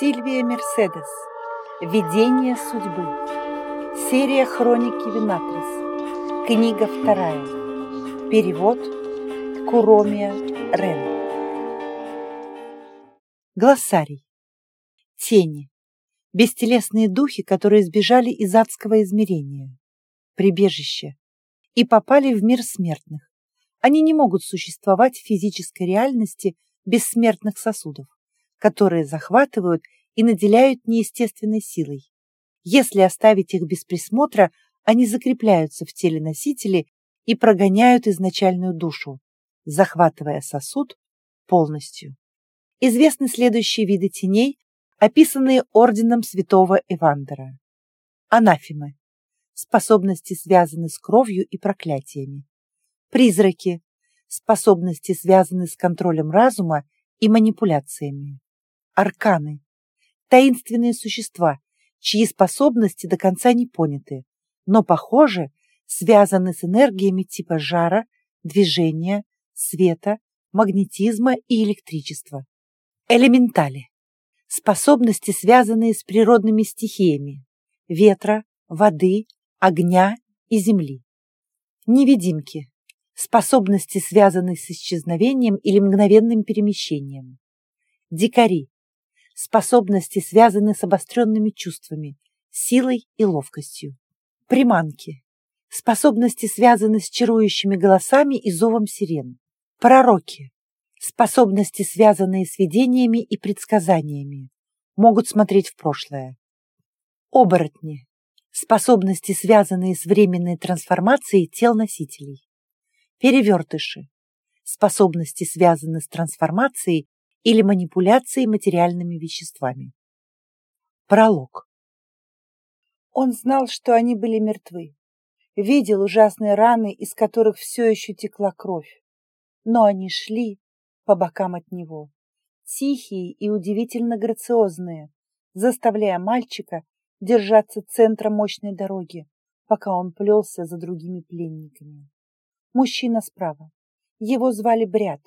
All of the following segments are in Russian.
Сильвия Мерседес. Видение судьбы. Серия хроники Винатрис. Книга вторая. Перевод Куромия Рен. Глоссарий. Тени. Бестелесные духи, которые сбежали из адского измерения. Прибежище. И попали в мир смертных. Они не могут существовать в физической реальности без смертных сосудов которые захватывают и наделяют неестественной силой. Если оставить их без присмотра, они закрепляются в теле носителей и прогоняют изначальную душу, захватывая сосуд полностью. Известны следующие виды теней, описанные орденом святого Эвандера. Анафемы. Способности связаны с кровью и проклятиями. Призраки. Способности связаны с контролем разума и манипуляциями арканы, таинственные существа, чьи способности до конца не поняты, но, похоже, связаны с энергиями типа жара, движения, света, магнетизма и электричества. Элементали. Способности, связанные с природными стихиями – ветра, воды, огня и земли. Невидимки. Способности, связанные с исчезновением или мгновенным перемещением. Дикари способности связаны с обостренными чувствами, силой и ловкостью. Приманки. Способности связаны с чарующими голосами и зовом сирен. Пророки. Способности, связанные с видениями и предсказаниями. Могут смотреть в прошлое. Оборотни. Способности, связанные с временной трансформацией тел носителей. Перевертыши. Способности связаны с трансформацией или манипуляции материальными веществами. Пролог. Он знал, что они были мертвы, видел ужасные раны, из которых все еще текла кровь, но они шли по бокам от него, тихие и удивительно грациозные, заставляя мальчика держаться центра мощной дороги, пока он плелся за другими пленниками. Мужчина справа. Его звали Бряд,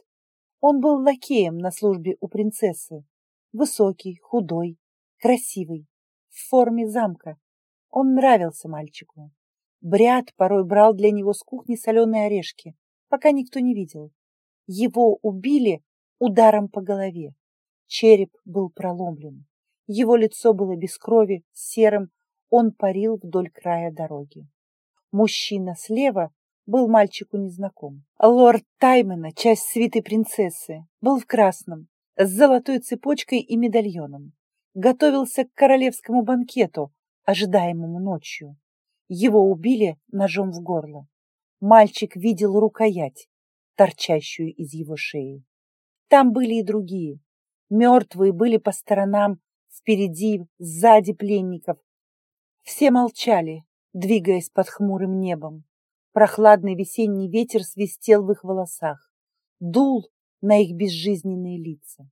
он был лакеем на службе у принцессы. Высокий, худой, красивый, в форме замка. Он нравился мальчику. Бряд порой брал для него с кухни соленые орешки, пока никто не видел. Его убили ударом по голове. Череп был проломлен. Его лицо было без крови, серым, он парил вдоль края дороги. Мужчина слева был мальчику незнаком. Лорд Таймена, часть свиты принцессы, был в красном, с золотой цепочкой и медальоном. Готовился к королевскому банкету, ожидаемому ночью. Его убили ножом в горло. Мальчик видел рукоять, торчащую из его шеи. Там были и другие. Мертвые были по сторонам, впереди, сзади пленников. Все молчали, двигаясь под хмурым небом. Прохладный весенний ветер свистел в их волосах, дул на их безжизненные лица.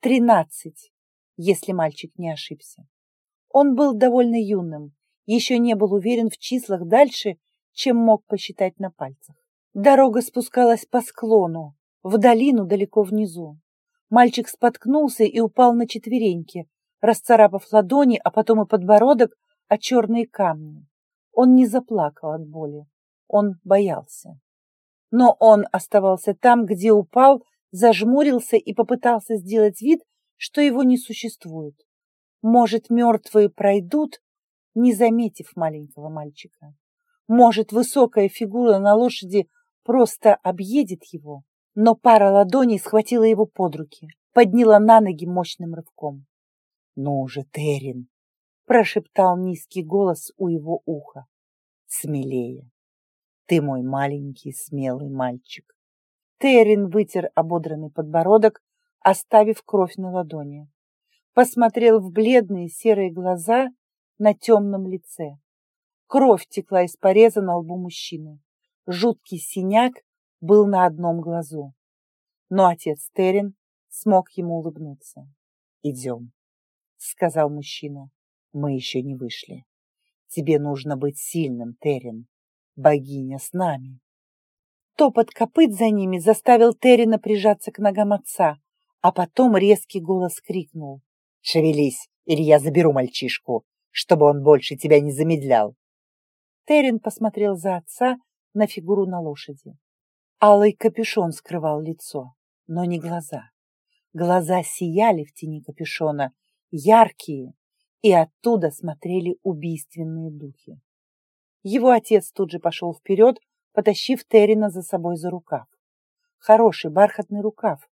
Тринадцать, если мальчик не ошибся. Он был довольно юным, еще не был уверен в числах дальше, чем мог посчитать на пальцах. Дорога спускалась по склону, в долину далеко внизу. Мальчик споткнулся и упал на четвереньки, расцарапав ладони, а потом и подбородок о черные камни. Он не заплакал от боли. Он боялся. Но он оставался там, где упал, зажмурился и попытался сделать вид, что его не существует. Может, мертвые пройдут, не заметив маленького мальчика. Может, высокая фигура на лошади просто объедет его, но пара ладоней схватила его под руки, подняла на ноги мощным рывком. «Ну же, Терин!» — прошептал низкий голос у его уха. «Смелее!» Ты мой маленький смелый мальчик. Террин вытер ободранный подбородок, оставив кровь на ладони. Посмотрел в бледные серые глаза на темном лице. Кровь текла из пореза на лбу мужчины. Жуткий синяк был на одном глазу. Но отец Террин смог ему улыбнуться. «Идем», — сказал мужчина. «Мы еще не вышли. Тебе нужно быть сильным, Террин богиня с нами. Топот копыт за ними заставил Террина прижаться к ногам отца, а потом резкий голос крикнул. Шевелись, или я заберу мальчишку, чтобы он больше тебя не замедлял. Терен посмотрел за отца на фигуру на лошади. Алый капюшон скрывал лицо, но не глаза. Глаза сияли в тени капюшона, яркие, и оттуда смотрели убийственные духи. Его отец тут же пошел вперед, потащив Террина за собой за рукав. Хороший бархатный рукав.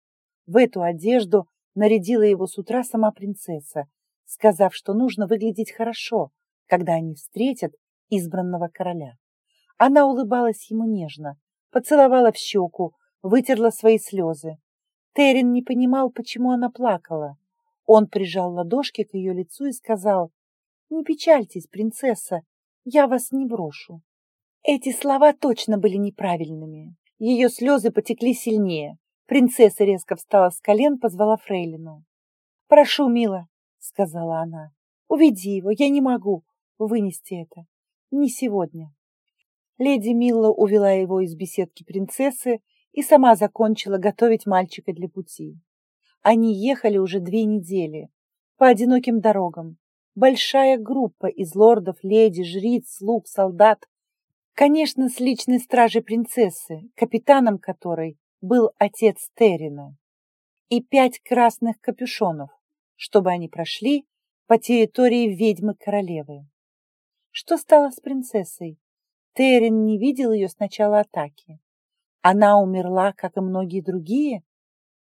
В эту одежду нарядила его с утра сама принцесса, сказав, что нужно выглядеть хорошо, когда они встретят избранного короля. Она улыбалась ему нежно, поцеловала в щеку, вытерла свои слезы. Террин не понимал, почему она плакала. Он прижал ладошки к ее лицу и сказал, «Не печальтесь, принцесса, я вас не брошу». Эти слова точно были неправильными. Ее слезы потекли сильнее. Принцесса резко встала с колен, позвала Фрейлину. «Прошу, мила», — сказала она, — «уведи его, я не могу вынести это. Не сегодня». Леди Милла увела его из беседки принцессы и сама закончила готовить мальчика для пути. Они ехали уже две недели по одиноким дорогам. Большая группа из лордов, леди, жриц, слуг, солдат. Конечно, с личной стражей принцессы, капитаном которой был отец Террина. И пять красных капюшонов, чтобы они прошли по территории ведьмы-королевы. Что стало с принцессой? Террин не видел ее с начала атаки. Она умерла, как и многие другие,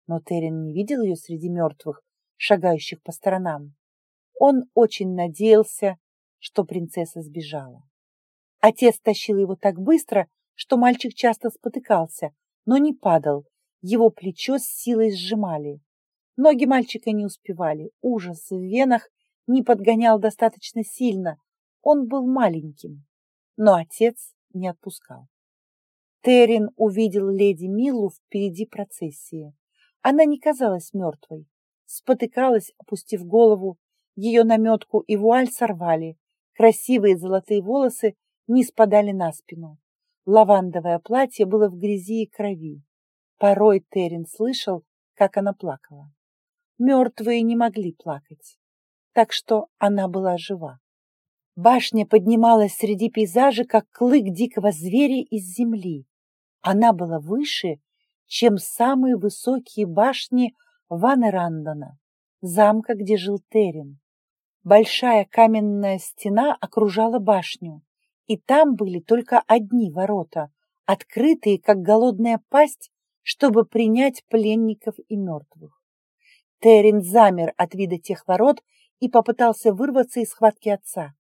но Террин не видел ее среди мертвых, шагающих по сторонам. Он очень надеялся, что принцесса сбежала. Отец тащил его так быстро, что мальчик часто спотыкался, но не падал, его плечо с силой сжимали. Ноги мальчика не успевали, ужас в венах не подгонял достаточно сильно, он был маленьким но отец не отпускал. Террин увидел леди Милу впереди процессии. Она не казалась мертвой. Спотыкалась, опустив голову, ее наметку и вуаль сорвали, красивые золотые волосы не спадали на спину. Лавандовое платье было в грязи и крови. Порой Террин слышал, как она плакала. Мертвые не могли плакать, так что она была жива. Башня поднималась среди пейзажа, как клык дикого зверя из земли. Она была выше, чем самые высокие башни Ванерандона, замка, где жил Терен. Большая каменная стена окружала башню, и там были только одни ворота, открытые, как голодная пасть, чтобы принять пленников и мертвых. Терен замер от вида тех ворот и попытался вырваться из схватки отца.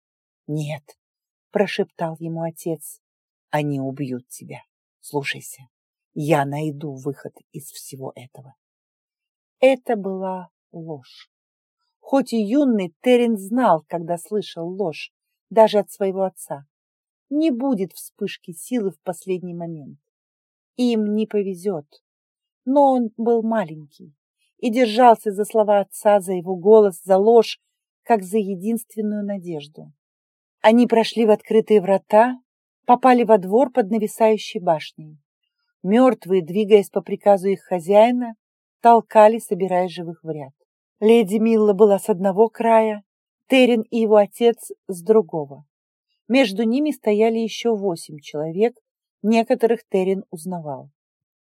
«Нет», — прошептал ему отец, — «они убьют тебя. Слушайся, я найду выход из всего этого». Это была ложь. Хоть и юный Терен знал, когда слышал ложь, даже от своего отца. Не будет вспышки силы в последний момент. Им не повезет. Но он был маленький и держался за слова отца, за его голос, за ложь, как за единственную надежду. Они прошли в открытые врата, попали во двор под нависающей башней. Мертвые, двигаясь по приказу их хозяина, толкали, собирая живых в ряд. Леди Милла была с одного края, Терен и его отец с другого. Между ними стояли еще восемь человек, некоторых Терен узнавал.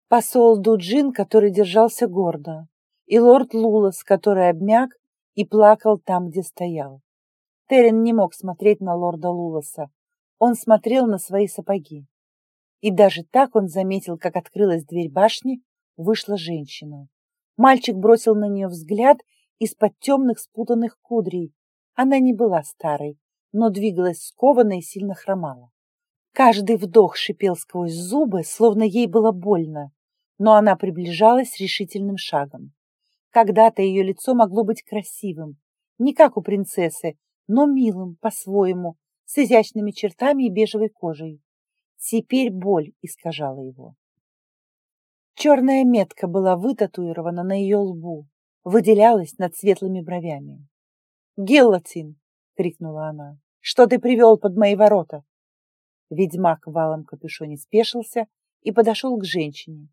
Посол Дуджин, который держался гордо, и лорд Лулас, который обмяк и плакал там, где стоял. Терен не мог смотреть на лорда Луласа. Он смотрел на свои сапоги. И даже так он заметил, как открылась дверь башни, вышла женщина. Мальчик бросил на нее взгляд из-под темных спутанных кудрей. Она не была старой, но двигалась скованно и сильно хромала. Каждый вдох шипел сквозь зубы, словно ей было больно, но она приближалась решительным шагом. Когда-то ее лицо могло быть красивым, не как у принцессы, но милым по-своему, с изящными чертами и бежевой кожей. Теперь боль искажала его. Черная метка была вытатуирована на ее лбу, выделялась над светлыми бровями. «Геллотин!» — крикнула она. «Что ты привел под мои ворота?» Ведьмак в валом капюшоне спешился и подошел к женщине.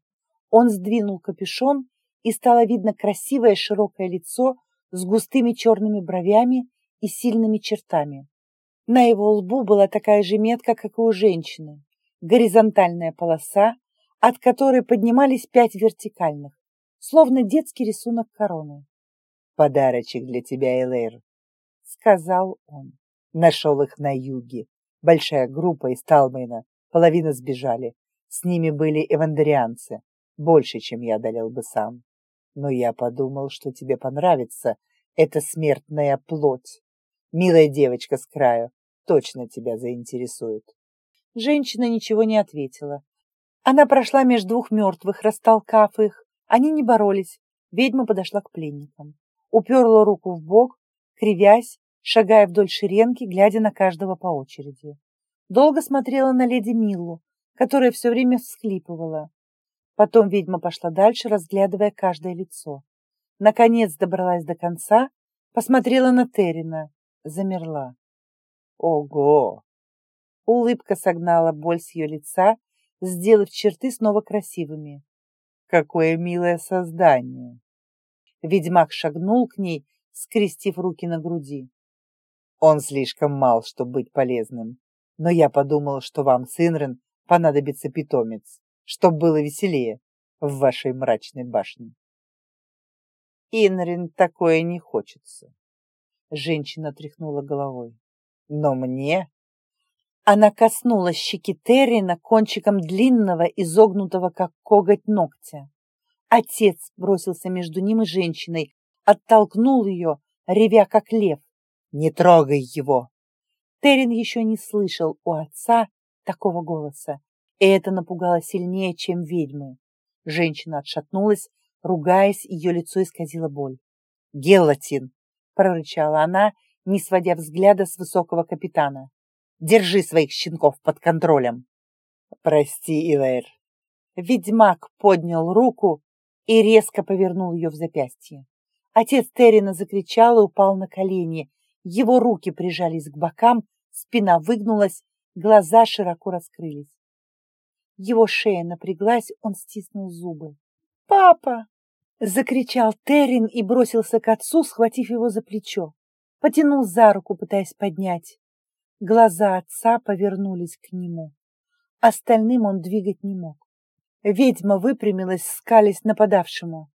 Он сдвинул капюшон, и стало видно красивое широкое лицо с густыми черными бровями и сильными чертами. На его лбу была такая же метка, как и у женщины, горизонтальная полоса, от которой поднимались пять вертикальных, словно детский рисунок короны. «Подарочек для тебя, Элэйр», — сказал он. Нашел их на юге. Большая группа из Талмейна, половина сбежали. С ними были эвандерианцы, больше, чем я одолел бы сам. Но я подумал, что тебе понравится эта смертная плоть. Милая девочка с краю точно тебя заинтересует. Женщина ничего не ответила. Она прошла между двух мертвых, растолкав их. Они не боролись. Ведьма подошла к пленникам. Уперла руку в бок, кривясь, шагая вдоль шеренги, глядя на каждого по очереди. Долго смотрела на леди Миллу, которая все время всхлипывала. Потом ведьма пошла дальше, разглядывая каждое лицо. Наконец добралась до конца, посмотрела на Террина, замерла. Ого! Улыбка согнала боль с ее лица, сделав черты снова красивыми. Какое милое создание! Ведьмак шагнул к ней, скрестив руки на груди. Он слишком мал, чтобы быть полезным. Но я подумал, что вам, Синрен, понадобится питомец, чтобы было веселее в вашей мрачной башне. Инрин такое не хочется. Женщина тряхнула головой. Но мне... Она коснулась щеки Террина кончиком длинного, изогнутого, как коготь ногтя. Отец бросился между ним и женщиной, оттолкнул ее, ревя как лев. «Не трогай его!» Террин еще не слышал у отца такого голоса, и это напугало сильнее, чем ведьмы. Женщина отшатнулась, ругаясь, ее лицо исказило боль. «Гелатин!» — прорычала она, не сводя взгляда с высокого капитана. «Держи своих щенков под контролем!» «Прости, Илэр!» Ведьмак поднял руку и резко повернул ее в запястье. Отец Террина закричал и упал на колени. Его руки прижались к бокам, спина выгнулась, глаза широко раскрылись. Его шея напряглась, он стиснул зубы. «Папа!» — закричал Террин и бросился к отцу, схватив его за плечо. Потянул за руку, пытаясь поднять. Глаза отца повернулись к нему. Остальным он двигать не мог. Ведьма выпрямилась, скались нападавшему.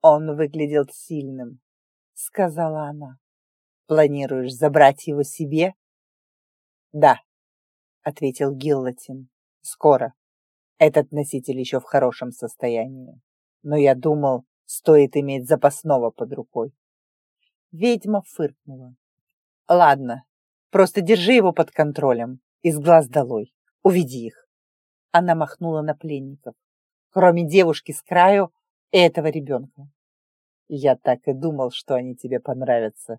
«Он выглядел сильным», — сказала она. «Планируешь забрать его себе?» «Да», — ответил Гиллотин. «Скоро. Этот носитель еще в хорошем состоянии. Но я думал, стоит иметь запасного под рукой. Ведьма фыркнула. Ладно, просто держи его под контролем. Из глаз долой. Уведи их. Она махнула на пленников. Кроме девушки с краю и этого ребенка. Я так и думал, что они тебе понравятся.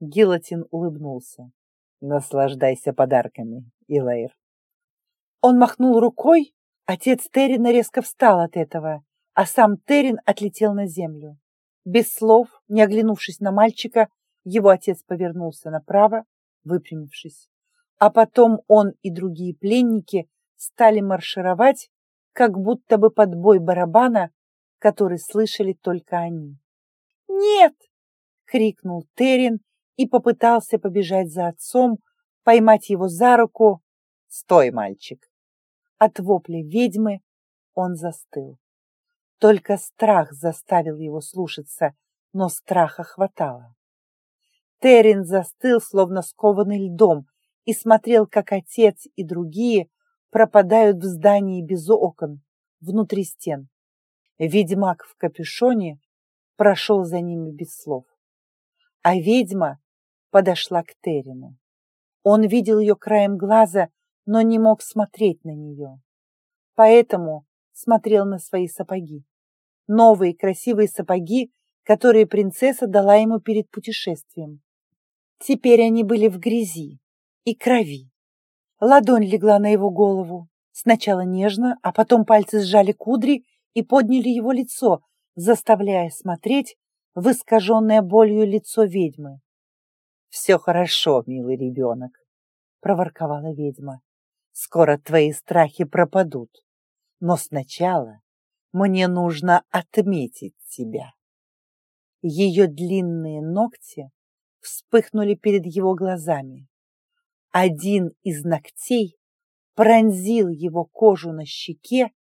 Гилотин улыбнулся. Наслаждайся подарками, Илэйр. Он махнул рукой, отец Террина резко встал от этого, а сам Террин отлетел на землю. Без слов, не оглянувшись на мальчика, его отец повернулся направо, выпрямившись. А потом он и другие пленники стали маршировать, как будто бы под бой барабана, который слышали только они. «Нет!» — крикнул Террин и попытался побежать за отцом, поймать его за руку. «Стой, мальчик!» От вопля ведьмы он застыл. Только страх заставил его слушаться, но страха хватало. Террин застыл, словно скованный льдом, и смотрел, как отец и другие пропадают в здании без окон, внутри стен. Ведьмак в капюшоне прошел за ними без слов. А ведьма подошла к Террину. Он видел ее краем глаза, но не мог смотреть на нее. Поэтому смотрел на свои сапоги новые красивые сапоги, которые принцесса дала ему перед путешествием. Теперь они были в грязи и крови. Ладонь легла на его голову, сначала нежно, а потом пальцы сжали кудри и подняли его лицо, заставляя смотреть в искаженное болью лицо ведьмы. «Все хорошо, милый ребенок», — проворковала ведьма. «Скоро твои страхи пропадут. Но сначала мне нужно отметить тебя. Ее длинные ногти вспыхнули перед его глазами. Один из ногтей пронзил его кожу на щеке,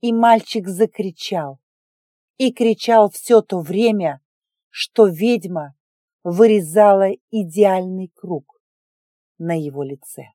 и мальчик закричал. И кричал все то время, что ведьма вырезала идеальный круг на его лице.